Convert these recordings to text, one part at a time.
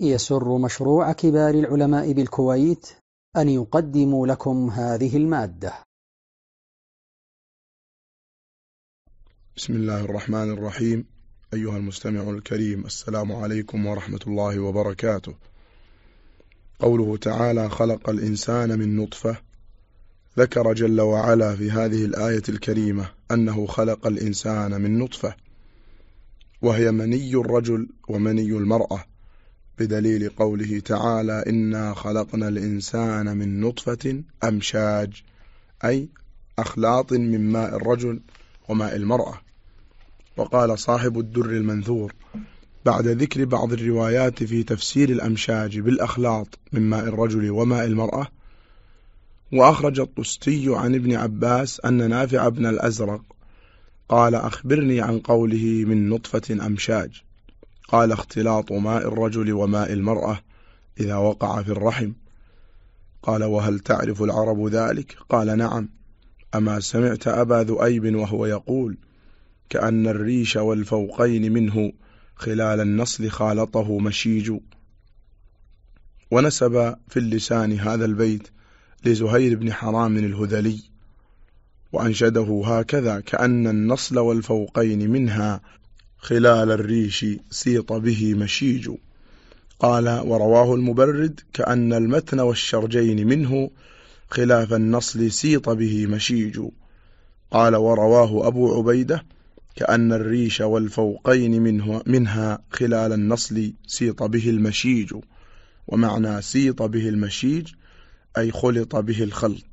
يسر مشروع كبار العلماء بالكويت أن يقدم لكم هذه المادة. بسم الله الرحمن الرحيم. أيها المستمع الكريم السلام عليكم ورحمة الله وبركاته. قوله تعالى خلق الإنسان من نطفة ذكر جل وعلا في هذه الآية الكريمة أنه خلق الإنسان من نطفة وهي مني الرجل ومني المرأة. بدليل قوله تعالى إنا خلقنا الإنسان من نطفة أمشاج أي أخلاط من ماء الرجل وماء المرأة. وقال صاحب الدر المنثور بعد ذكر بعض الروايات في تفسير الأمشاج بالأخلاط من ماء الرجل وماء المرأة وأخرج الطستي عن ابن عباس أن نافع بن الأزرق قال أخبرني عن قوله من نطفة أمشاج. قال اختلاط ماء الرجل وماء المرأة إذا وقع في الرحم. قال وهل تعرف العرب ذلك؟ قال نعم. أما سمعت أبا ذؤيب وهو يقول كأن الريش والفوقين منه خلال النصل خالطه مشيج. ونسب في اللسان هذا البيت لزهير بن حرام الهذلي وأنشده هكذا كأن النصل والفوقين منها خلال الريش سيط به مشيج. قال ورواه المبرد كأن المتن والشرجين منه خلاف النصل سيط به مشيج. قال ورواه أبو عبيدة كأن الريش والفوقين منه منها خلال النصل سيط به المشيج. ومعنى سيط به المشيج أي خلط به الخلط.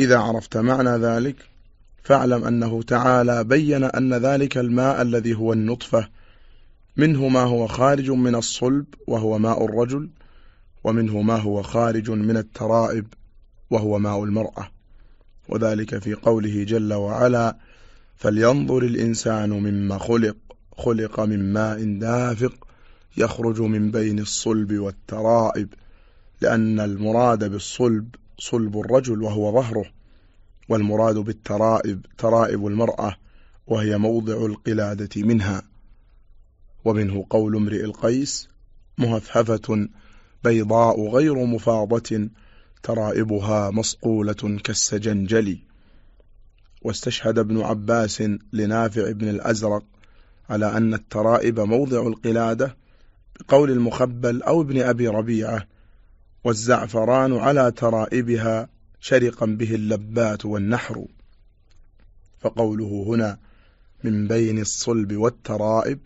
إذا عرفت معنى ذلك فاعلم أنه تعالى بين أن ذلك الماء الذي هو النطفة. منه ما هو خارج من الصلب وهو ماء الرجل ومنه ما هو خارج من الترائب وهو ماء المرأة. وذلك في قوله جل وعلا فلينظر الإنسان مما خلق خلق من ماء دافق يخرج من بين الصلب والترائب لأن المراد بالصلب صلب الرجل وهو ظهره. والمراد بالترائب ترائب المرأة وهي موضع القلادة منها. ومنه قول امرئ القيس مهفهفة بيضاء غير مفاضة ترائبها مصقولة كالسجنجل. واستشهد ابن عباس لنافع بن الأزرق على أن الترائب موضع القلادة بقول المخبل أو ابن أبي ربيعة والزعفران على ترائبها شرقا به اللبات والنحر. فقوله هنا من بين الصلب والترائب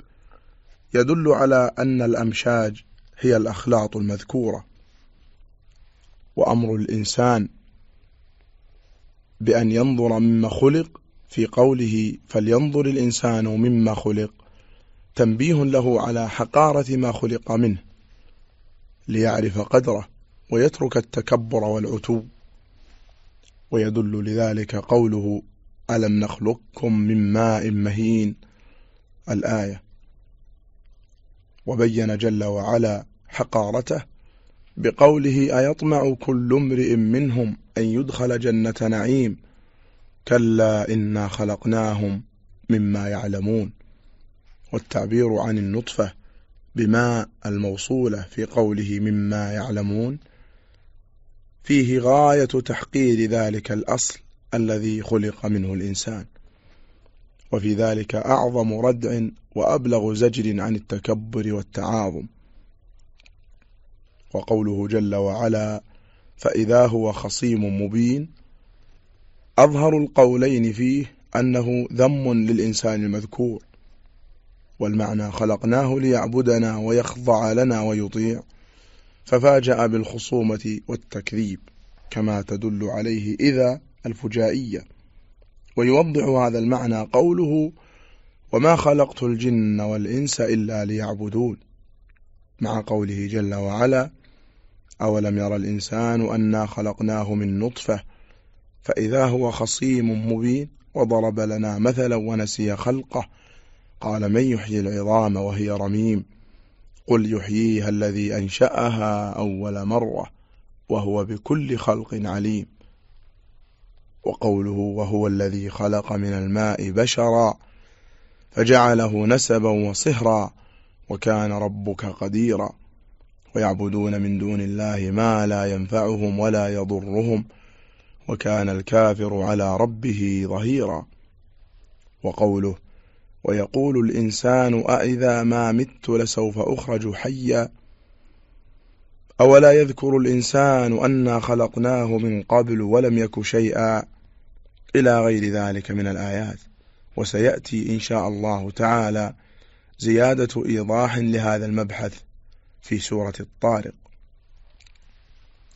يدل على أن الأمشاج هي الأخلاط المذكورة. وأمر الإنسان بأن ينظر مما خلق في قوله فلينظر الإنسان مما خلق تنبيه له على حقارة ما خلق منه ليعرف قدره ويترك التكبر والعتو. ويدل لذلك قوله ألم نخلقكم من ماء مهين؟ الآية. وبين جل وعلا حقارته بقوله أيطمع كل امرئ منهم أن يدخل جنة نعيم؟ كلا إنا خلقناهم مما يعلمون. والتعبير عن النطفة بماء الموصولة في قوله مما يعلمون فيه غاية تحقير ذلك الأصل الذي خلق منه الإنسان. وفي ذلك أعظم ردع وأبلغ زجر عن التكبر والتعاظم. وقوله جل وعلا فإذا هو خصيم مبين. أظهر القولين فيه أنه ذم للإنسان المذكور. والمعنى خلقناه ليعبدنا ويخضع لنا ويطيع. ففاجأ بالخصومة والتكذيب كما تدل عليه إذا الفجائية. ويوضح هذا المعنى قوله وما خلقت الجن والإنس إلا ليعبدون مع قوله جل وعلا أولم يرى الإنسان أنا خلقناه من نطفة فإذا هو خصيم مبين وضرب لنا مثلا ونسي خلقه. قال من يحيي العظام وهي رميم؟ قل يحييها الذي أنشأها أول مرة وهو بكل خلق عليم. وقوله وهو الذي خلق من الماء بشرا فجعله نسبا وصهرا وكان ربك قديرا. ويعبدون من دون الله ما لا ينفعهم ولا يضرهم وكان الكافر على ربه ظهيرا. وقوله ويقول الإنسان أئذا ما مت لسوف أخرج حيا أولا يذكر الإنسان أنا خلقناه من قبل ولم يك شيئا إلى غير ذلك من الآيات وسيأتي إن شاء الله تعالى زيادة إيضاح لهذا المبحث في سورة الطارق.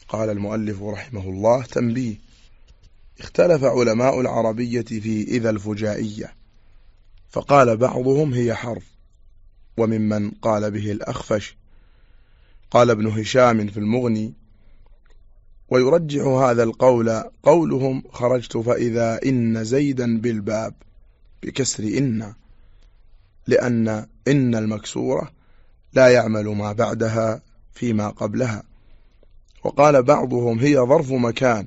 قال المؤلف رحمه الله تنبيه اختلف علماء العربية في إذا الفجائية فقال بعضهم هي حرف وممن قال به الأخفش. قال ابن هشام في المغني ويرجح هذا القول قولهم خرجت فإذا إن زيدا بالباب بكسر إن لأن إن المكسورة لا يعمل ما بعدها فيما قبلها. وقال بعضهم هي ظرف مكان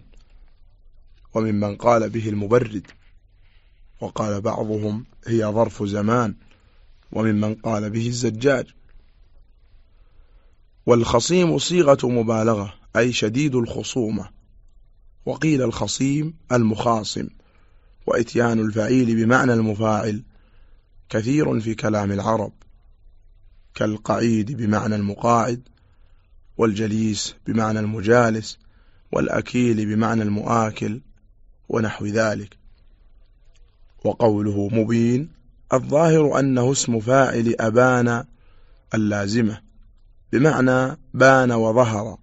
وممن قال به المبرد. وقال بعضهم هي ظرف زمان وممن قال به الزجاج. والخصيم صيغة مبالغة أي شديد الخصومة. وقيل الخصيم المخاصم وإتيان الفعيل بمعنى المفاعل كثير في كلام العرب كالقعيد بمعنى المقاعد والجليس بمعنى المجالس والأكيل بمعنى المؤاكل ونحو ذلك. وقوله مبين الظاهر أنه اسم فاعل أبان اللازمة بمعنى بان وظهر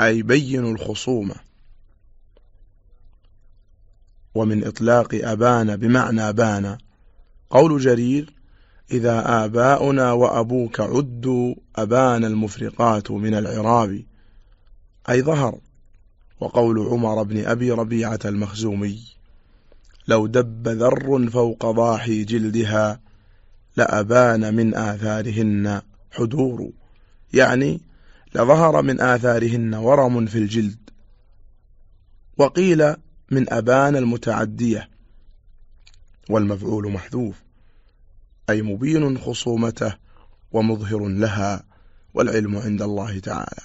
أي بين الخصومة. ومن إطلاق أبان بمعنى بان قول جرير إذا آباؤنا وأبوك عدوا أبان المفرقات من العراب أي ظهر. وقول عمر بن أبي ربيعة المخزومي لو دب ذر فوق ضاحي جلدها لأبان من آثارهن حدور. يعني لظهر من آثارهن ورم في الجلد. وقيل من أبان المتعدية. والمفعول محذوف. أي مبين خصومته ومظهر لها والعلم عند الله تعالى.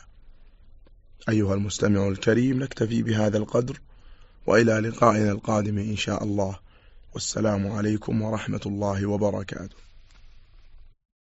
أيها المستمع الكريم نكتفي بهذا القدر وإلى لقائنا القادم إن شاء الله. والسلام عليكم ورحمة الله وبركاته.